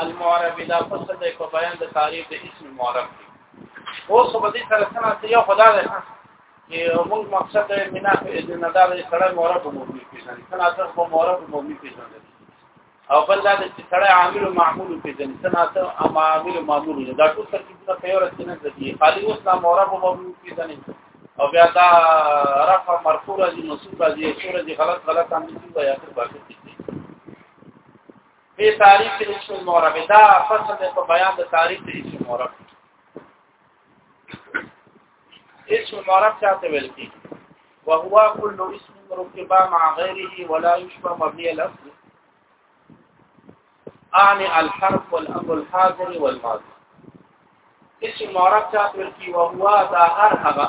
المعرب دا فصل دی په بیان د تعریف د اسم معرب دی اوس په دې سره سره چې یو خدای دی چې موږ مقصد دی مینا د ندار سره معرب مبني پیژني سنا تر په معرب مبني پیژني او بل دا چې سره عامل او معمول پیژني سنا تر عامل او معمول دا ټول ترکیبونه په یو رسنه دي خالي اوس لا معرب مبني پیژني او بیا دا رفع مرفوع راځي منصوب راځي شور راځي غلط غلط عامل دی یا تر باقي په تاریخ کې اسم المعرب دا فصل په بیان د تاریخ د اسم المعرب اسم المعرب چاته ویل کی وهو كل اسم ركب مع غيره ولا يشبه مبني الاصل اعني الحرف والاب الحاضر والماضي اسم معرب چاته ویل کی وهو دا هر هغه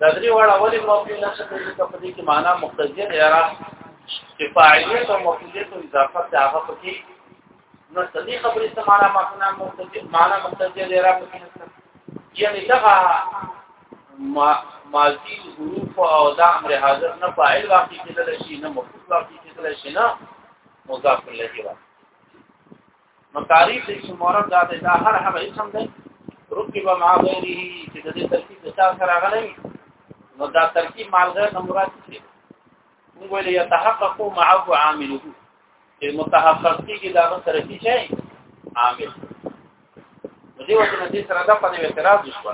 دا درې واړه ولې مفعول نه شته چې په دې کې معنا مقتضیه دی را چې فاعلیت او مفعولیت او اضافه ته هغه پکې نو صدې خبرې ته معنا معنا مقتضیه معنا مقتضیه دی را پکې نشته یعنی دا ماضی حروف او دا امر حاضر نه فاعل واقع کېدل شي نه مفعول واقع کېدل شي نه مضاف الیه نو تعریف د اسم معرب دا دی دا هر هغه اسم دی رکب مع غیره چې د دې ترکیب د چا سره غلې نو دا ترکیب مع غیر نه مراد څه دی موږ ویل یتحقق معه عامله چې متحقق کیږي دا سره څه شي عامل دې وجه نه دې سره دا په اعتراض وشو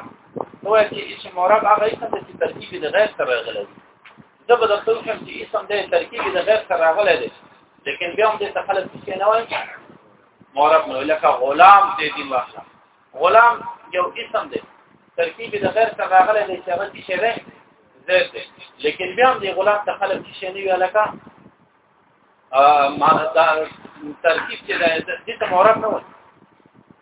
نو چې اسم معرب هغه اسم چې ترکیب د غیر سره غلې دا به د خپل کوم چې اسم د ترکیب د غیر سره غلې دی لیکن بیا هم دې ته خلک څه نه وایي مورب نو لکه غلام دې دین واخله غلام یو اسم دی ترکیب د غیر څخه راغلی دی چې هغه څه شی دی زید دی لیکن بیا هم دې غلام ته خلک څه نه وی لکه ا ما دا ترکیب چې د دې ته مورب نه وایي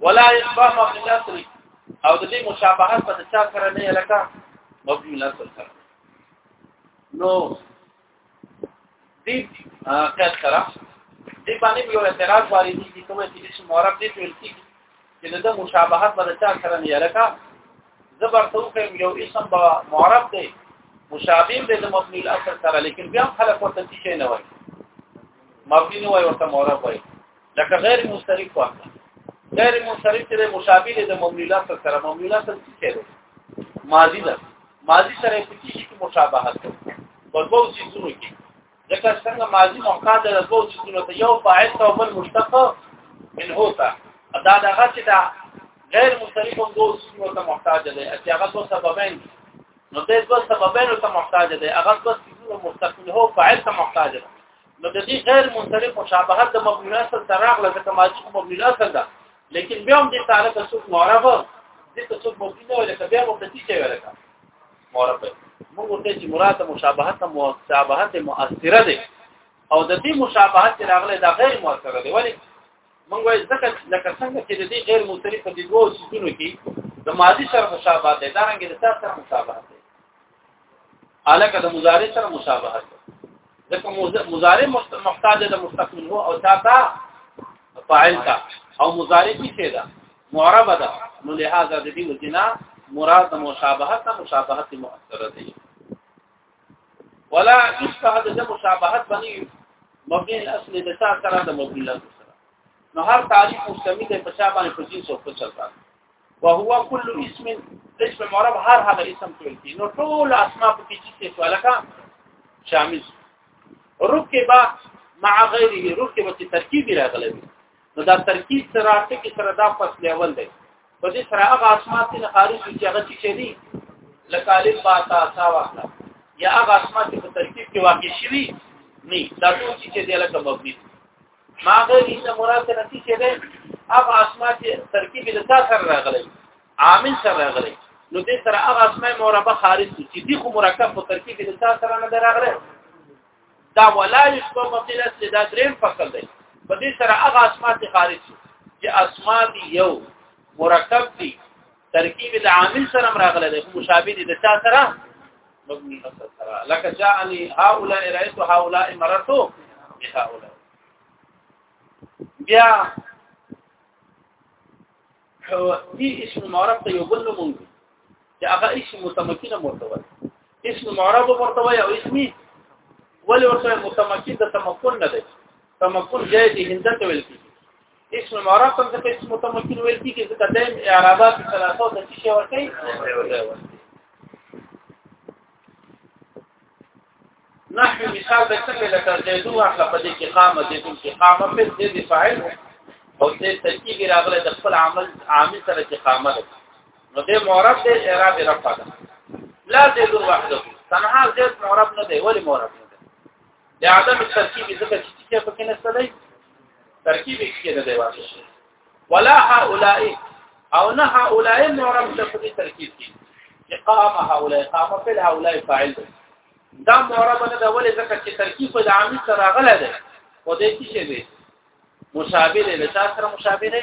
ولا يشبه مبني الاصل او د دې مشابهت په چا سره نه لکه مبني الاصل سره نو دې کټ سره دې باندې یو اعتراض واري دي چې کومه چې مورب دې ویل کیږي چې د مشابهت په چا سره نه لکه زبر توکم یو اسم با معرب دی مشابه دی د مبني الاصل سره لیکن بیا خلک ورته څه نه وایي مبني نه وایي ورته معرب وایي لکه غیر مسترک واخله غیر مسترک چې مشابه دی د مملولا سره مملولا سره څه دی ماضی ده ماضی سره په کې شي مشابهت ده په دوو سيزونو کې ځکه څنګه ماضی محتاج ده دوو سيزونو ته یو فاعل او بل مشتق من هوتا دا دغه چې دا غیر مسترک هم دوو سيزونو ته محتاج دی چې هغه دوه سببین نو دې دوه سببین ته محتاج دی هغه دوه سيزونو مستقل هو فاعل ته محتاج دی نو د دې غیر منصرف مشابهت د مبني اصل سره راغله ځکه ماجی کوم مبني اصل ده لیکن بیا هم دې تعالی ته څوک معرب دې ته څوک مبني نه ولکه بیا هم څه شي ولکه معرب موږ ورته چې مراد مشابهت مشابهت مؤثره ده او د دې مشابهت راغله دا غیر مؤثره ده ولی موږ وایي ځکه لکه څنګه چې د دې غیر منصرف په دې دوه سيزونو کې د ماضي سره مشابهت ده دا رنګ د تاسو سره مشابهت ده الکه د مضارع سره مشابهت ځکه مضارع محتاج د مستقبل هو او تا تا فاعل تا او مضارع کی څه ده معرب ده نو لہذا د دې وجنا مراد مشابهت ته مشابهت مؤثره ده ولا تشبه د مشابهت باندې مبني الاصل د تا سره د مبني الاصل نو هر تعریف مستمید په شابه په جنس او په چلتا وهو كل اسم اسم معرب هر هغه اسم ته ویل نو ټول اسماء په کې چې څه لکه شامل رکبه مع غیره رکبه چې ترکیب راغلی نو دا ترکیب سره ټکی سره دا فصل اول دی په دې سره هغه اسماء چې خارج چې هغه چې شری لکه الف با تا تا واخله یا هغه اسماء چې په ترکیب کې واقع شوي نه دا ټول چې دی لکه مبني ما غیر اسم مراد ته نتی چې ده اف اسماء چې ترکیب د تا سره راغلی عامل سره راغلی نو دې سره هغه اسماء مرکب خارج دي چې دي خو مرکب په ترکیب د تا سره نه راغلی دا ولا یشبه مقیل اصل دا دریم فصل دی په دې سره هغه اسماء چې خارج دي چې اسماء دي یو مرکب دي ترکیب د عامل سره راغله د مشابه دي د چا سره مبني اصل سره لکه جاءني هؤلاء رأيت هؤلاء مررت بهؤلاء بیا دي اسم معرب ته یو بل نوم دی چې هغه اسم متمکن مرتبه اسم معرب مرتبه او اسمي ولې ورته متمکن د تمکن نه دی تمکن جاي دي هندته ویل کیږي اسم معرب هم ځکه اسم متمکن ویل کیږي ځکه د اعرابات ثلاثه د څه شي ورته نحو مثال د څنګه لکه زیدو اخلا په دې کې قامه دې کې قامه په دې د فاعل او دې ترکیب راغله د خپل عمل عامل سره چې قامه ده نو دې معرب دې اعراب رفع ده لا زیدو وحده تنها زید معرب نه دی ولی معرب نه دی د عدم ترکیب ځکه چې څه پکې نشته دی ترکیب یې کې نه دی واقع شي ولا هؤلاء او نه هؤلاء معرب د په ترکیب کې اقامه هؤلاء اقامه فعل هؤلاء فاعل دی دا معرب نه دا ولې ځکه چې ترکیب د عامل سره غلا دی او دې کې شي دی مشابه له چا سره مشابه دی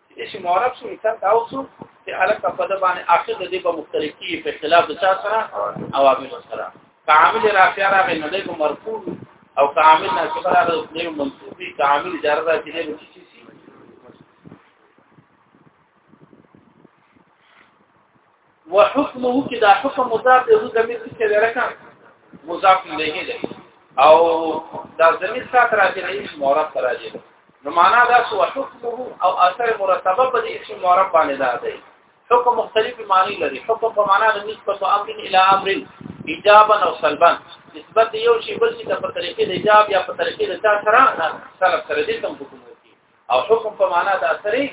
چې معرب شو مثال دا اوسو چې الک په د باندې اخر د دې په مختلف کې په اختلاف د چا سره او عامل سره کامل رافع راغی نه دی مرفوع او کامل ناسب راغی نه منصوب دی کامل جر راځي نه لږی شي وحكمه کې دا حکم مضاف دی هو زمير څه دی لکه مضاف الیه دی او دا زمير سات راځي نه اسم مورب راځي نو معنا دا سو حکمه او اثر مرتبه په دې اسم مورب باندې دا دی حکم مختلف معنی لري حکم په معنا د نسبت او امر الى امر ایجابا او سلبا نسبت یو شی بل شي ته په طریقې د ایجاب یا په طریقې د تا سره سلب سره دې تم حکم ورکړي او حکم په معنا د اثرې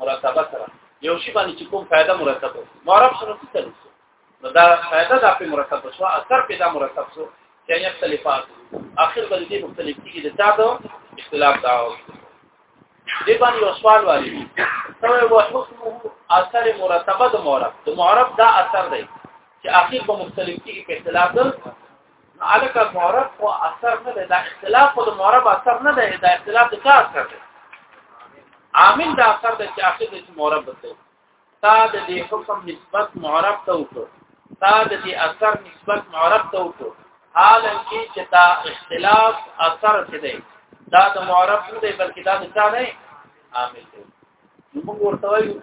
مرتبه سره یو شی باندې چې کوم فائدہ مرتب وي معرب شنو څه تل نو دا فائدہ د په مرتب شو اثر په دا مرتب شو چې یې اختلافات اخر باندې دې مختلف کیږي د چا دو اختلاف دا و دې باندې یو سوال وایي ته و حکمه اثر مرتبه د معرب د معرب دا اثر دی چې اخر په مختلف کیږي په اختلاف الک معرب خو اثر نه ده دا اختلاف خو د معرب اثر نه ده دا اختلاف د چا اثر ده عامل دا اثر ده چې اخر د معرب ده تا د دې حکم نسبت معرب ته وکړه تا د دې اثر نسبت معرب ته وکړه حالا کې چې تا اختلاف اثر څه دی دا د معرب نه دی بلکې دا د چا نه عامل دی موږ ورته وایو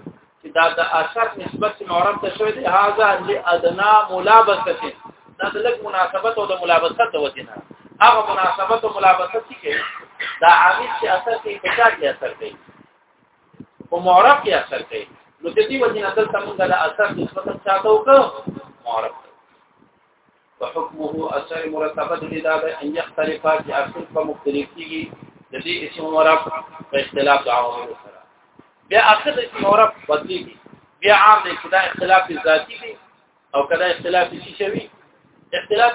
چې دا د اشر نسبت معرب ته شوی دی هاذا لادنا ملابسه دا د لګ مناسبت او د ملابسه ته وجنه هغه مناسبت او ملابسه چې کې دا عامل چې اثر کوي په چا کې اثر کوي او معرب کې اثر کوي نو د دې وجنه دلته موږ د اثر نسبت چاته وکړو معرب وحكمه اثر مرتبه د دا د ان يختلفا چې اصل په مختلفيږي د دې اسم مرب په اختلاف د عوامل سره بیا اصل اسم مرب بدليږي بیا عام د کدا اختلاف ذاتی دی او کدا اختلاف شي شوی اختلاف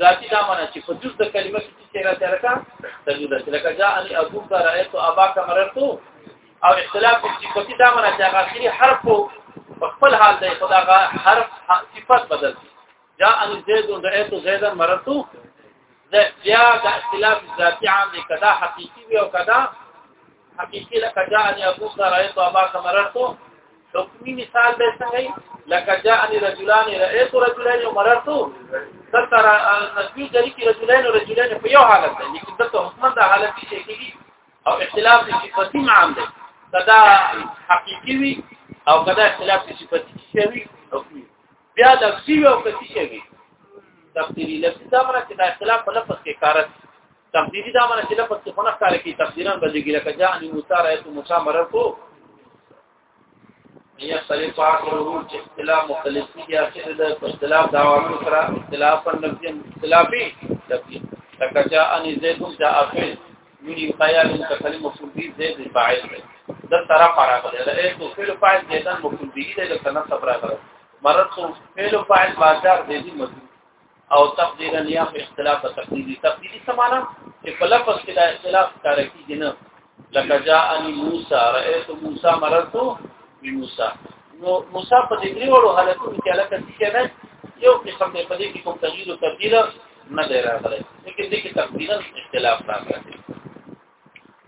ذاتی دا معنی چې په جز د کلمه کې چې را ترکا تجود لکه جاء ان ابو رايت ابا کمرت او اختلاف چې په دې دا معنی چې هغه حرف په خپل حال دی خدای حرف صفات بدل شي جاء ان زید د ایتو زیدن مرتو بیا د اختلاف ذاتی عام دی کدا حقيقي وي او کدا حقيقي لکه جاء ان ابو ذر ایتو ابا مرتو حکمی مثال به څنګه لکه جاء ان رجلان رأيت رجلين مرتو ترى نسبي جري کې رجلين رجلين په یو حالت دی لیکن دته حکم د حالت کې کېږي او اختلاف د صفاتي عام دی کدا حقيقي وي او کدا اختلاف د صفاتي شي وي بیا لفظي او کسي شوی تفسیری لفظي دا معنی چې دا اختلاف په لفظ کې کارت تفسیری دا معنی چې لفظ کې خنخ کار کې تفسیرا بدلږي لکه جاء ان موسی رايت موسی مررتو یا سری پاک ورو چې اختلاف مختلف دي یا چې د اختلاف دا عوامل سره اختلاف پر نفسي اختلافي لفظي لکه جاء ان زيد جاء فعل ویني خیال ته کلمه مفعول به زید فاعل دی د طرف راغلی دا ایت فعل فاعل زیدان مفعول به دی د کنه صبر راغلی مرض فعل فاعل بازار دی دی مفعول او تقدیرا یا په اختلاف تقدیری تقدیری سمانا چې په لفظ کې دا اختلاف کار کیږي نه لکه جاءنی موسی رأیت موسی مرض بموسی نو موسی په دې وړو حالتونو کې علاقه څه نه یو قسم دی په دې کې کوم تغییر او تبديل نه دی راغلی لیکن دې کې تقریبا اختلاف راغلی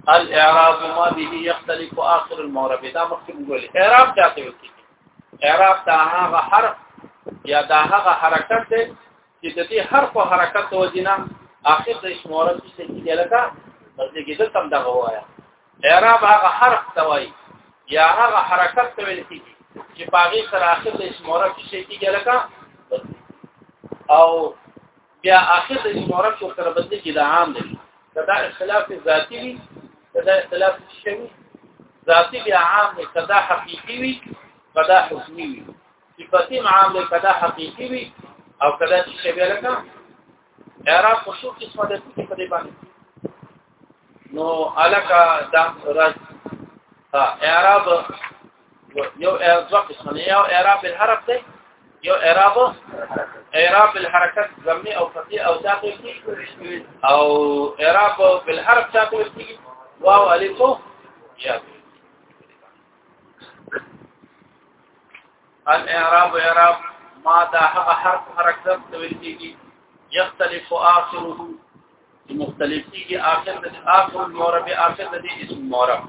الاعراب ما به يختلف اخر المعرب دا مخکې ویل اعراب چاته وي اعراب دا هغه حرف یا دا هغه حرکت دی چې د دې حرف او حرکت وجینا اخر د اسم معرب څخه کیږي لکه بلکې دلته هم دا وایا اعراب هغه حرف ته وایي یا هغه حرکت ته ویل کیږي چې باغی سره اخر د اسم عرب شي کیږي لکه او بیا اخر د اسم عرب شو سره بدلی کې دا عام دی دا اختلاف ذاتی وي دا اختلاف شي ذاتی بیا عام دی دا حقيقي وي دا حسني وي صفاتي عام دی دا حقيقي وي او کدا چې شی لکه اعراب په څو قسمه ده چې په دې باندې نو الکا دا راز ها اعراب یو ارزو قسمه نه یو اعراب الحرف ده یو اعراب اعراب الحرکت زمنی او فقی او ذاتی او اعراب بالحرف ذاتی کیږي واو الف یا الاعراب اعراب ما دا هغه حرف حرکت تویل کیږي یختلف اخره مختلف کیږي اخر د اخر المعرب اخر د اسم معرب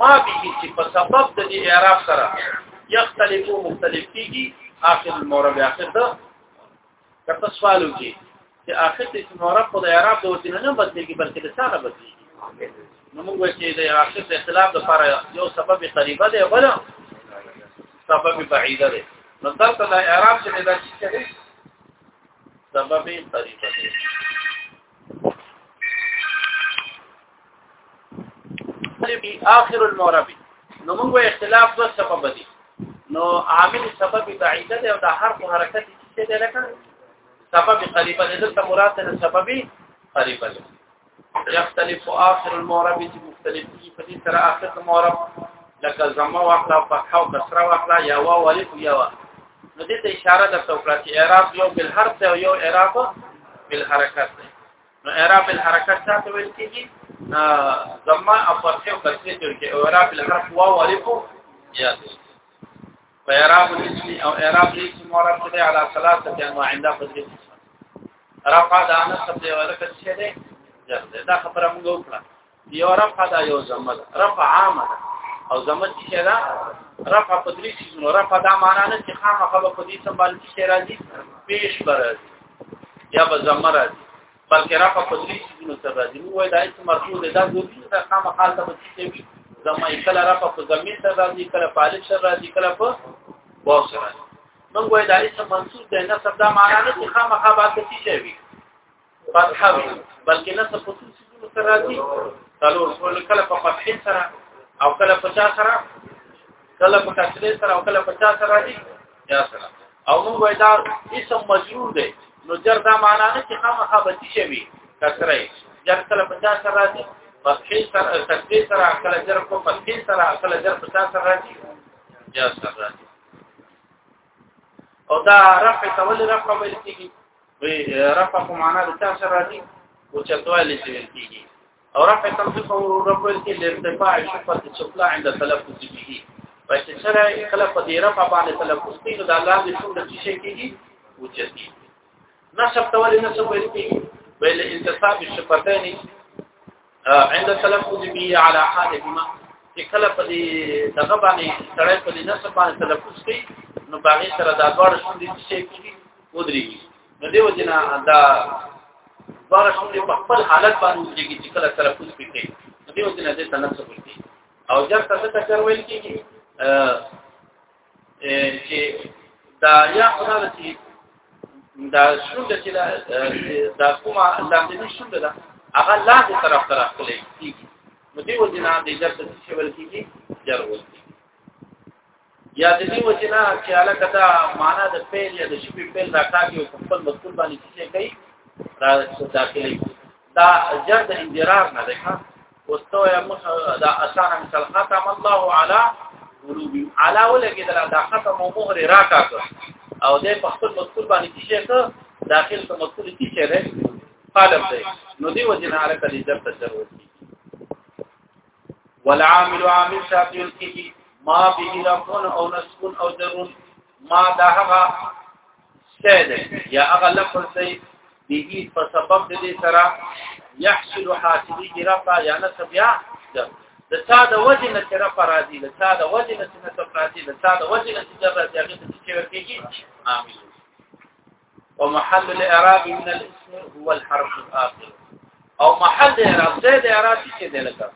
ما به چې په سبب د اعراب سره یختلف مختلف کیږي اخر المعرب اخر د کته سوال وکي چې اخر د اسم معرب په اعراب د وجنه نه بدلېږي بلکې د څه نه بدلېږي نو موږ چې د اخر د اختلاف لپاره یو سبب قریبه دی ولا سبب بعیده دی نو دلته د اعراب چې د سبب قریبه دی بي اخر المعرب نو موږ اختلاف دوه سبب دي نو عامل سبب بعیده دی او د حرف حرکت څه دی لکه سبب قریبه دی دلته مراد نه سبب قریبه دی يختلف اخر المعرب چې مختلف دي په دې سره اخر المعرب لکه زمه واخلا فتح او کسره واخلا یا واو الف یا واو نو دې ته اشاره درته وکړه چې اعراب یو بل حرف دی او یو اعراب بل حرکت دی نو اعراب بل حرکت څه ته ویل کېږي ضمه او فتحه او کسره تل کې اعراب بل حرف واو الف یا اعراب الاسم او اعراب الاسم معرب دی علی ثلاثه انواع عند فضل رفع دانه څه دی ورکه څه دی دا خبره موږ وکړه یو رفع دا یو زمه ده رفع عامه ده او زمه چې ده رفع په درې شیزونو رفع دا معنا نه چې خامخا په دې سمبال کې راځي پیش برځي یا به زمه راځي بلکې رفع په درې شیزونو سره راځي نو وای دا چې مرفوع ده دا ضروري ده خامخا ته به چې وي زمه کله رفع په زمه سره راځي کله په الف سره راځي کله په واو سره راځي نو وای دا چې منصوب ده نه سبدا معنا نه چې خامخا به څه شي وي فتح بلکې نه څه خصوصي سيزونه سره راځي څلور ټول کله په فتح سره او کله په چا سره کله په کسر سره او کله په چا سره راځي یا سره او موږ وای دا اسم مجرور دی نو جر دا معنا نه چې خامخا به شي وي کسره جر کله په چا سره راځي فتح سره تکبیر سره کله جر په فتح سره کله جر په چا سره راځي یا سره راځي او دا رفع تول رفع ویل کیږي وی رفع په معنا د چا سره راځي او چتوالی څه ویل کیږي او رفع تنصیف او رفع ویل کیږي ارتفاع شفت چپلا عند تلفظ به پس سره کله په دې رفع باندې تلفظ کوي نو دا لاندې څومره شي کیږي او چتی نسب تول نسب ویل کیږي بل انتصاب الشفتين عند تلفظ به على حالهما چې کله په دې دغه باندې سړی په دې نسب باندې تلفظ کوي نو باغې سره دا ډول شوندې شي کیږي ودرېږي نو دیو جنا دا ډول شوندې په خپل حالت باندې ودرېږي چې کله تلفظ کوي نو دیو جنا دې تناسب کوي او جر څه ته چر ویل کیږي چې دا یا خدای چې دا شونډه چې دا کومه لاندې شونډه ده هغه لاندې طرف ته راخلې کیږي نو دی وجنا د جر څه شي ول کیږي جر ول یا د دې وجنا چې علاقه دا معنا د فعل یا د شپې فعل راکاږي او خپل مذکور باندې څه کوي را داخلي دا جر د انذار نه ده واستوى دا اسانا مثل ختم الله على قلوب على ولګي دا, دا ختم او مهر راکا او د پختون مذکور باندې چې شه داخل ته مذکور چې شه ده قالم ده نو دی وجنه على کلی جر تجربه والعامل عامل شاطئ الكي ما به رفون او نسكون او درون ما دا هغه سید یا هغه لفظ دی دیږي په سبب د دې سره يحصل حاصلي جرفا یا نسب یا د چا د وجه نه چې رفع راځي د چا د وجه نه چې نسب راځي د چا د وجه نه چې جر راځي هغه ته چې ورکېږي عامل ومحل الاعراب من الاسم هو الحرف الاخر او محل اعراب زید اعراب چې دی لکه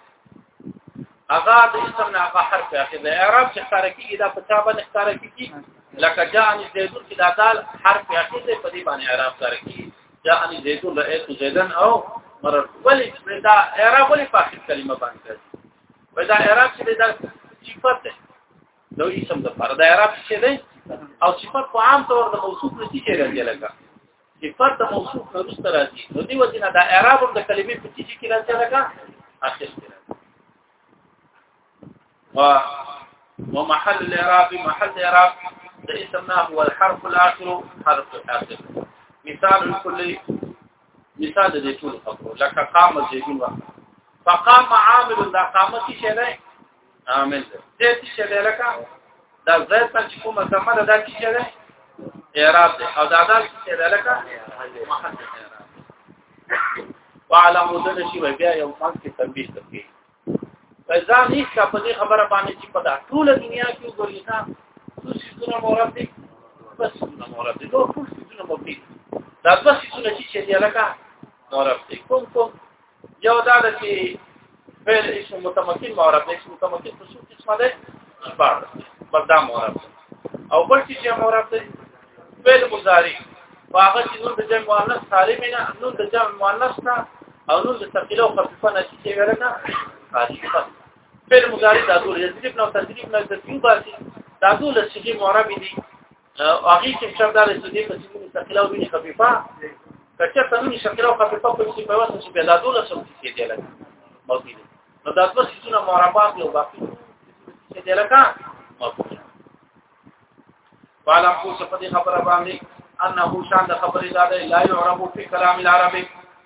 هغه د اسم نه هغه حرف اخی د اعراب چې ښکار کیږي دا په چا باندې ښکار کیږي لکه جان زیدون چې دا دال حرف اخی دی په دې باندې اعراب ښکار کیږي جان زیدون رئیس زیدن او مرر ولی دا اعراب ولی په اخر کلمه باندې کوي ودا اعراب چې دا صفت ده نو اسم د پر دا اعراب چې دی او صفت په عام طور د موصوف نشي کېږي لکه صفات د موصوف نه رسته راځي نو دی وجنه د اعراب د کلمې په تیجی کې راځي لکه اخر کې راځي و ومحل الاعراب محل الاعراب د اسم نه هو الحرف الاخر حرف الاخر مثال الكل مثال د ټول خبرو لکه قام زيدون وقت فقام عامل دا قامتي شي نه عامل دې چې دې لکه دا زید په کومه سمه ده دا چې ده اعراب ده او دا دا چې ده لکه محل اعراب وعلم دې شی بیا یو څنګه کې تنبیه کوي فزا نه ښه په دې خبره باندې چې په دا ټول دنیا کې وګورئ نا څه څه مورب دي بس څه مورب دي نو ټول څه مورب دي دا بس څه چې دې لکه مورب دي کوم کوم یو دا د چې فعل اسم متمکن معرب اسم متمکن په څو قسمه ده شپږ بلدا معرب او بل چې جمع معرب ده فعل مضارع هغه چې نون د جمع مؤنث سالم نه نون د جمع مؤنث نه او نون د ثقيله او خفيفه نه چې ویل نه خاصه فعل مضارع د ټول تدریب نه تدریب نه تدریب باسي دا ټول چې معرب دي هغه چې څه دا لري چې په سیمه مستقله او ویني خفيفه کچه ته ویني شکل او خفيفه په سیمه په واسطه چې پیدا دوله سم کې دی لکه موجود دي نو دا څه چې نه مرابط یو باقي چې دی لکه موجود دي والا خو څه په خبره باندې انه شان د خبرې دا دی لا يعرب في كلام العربي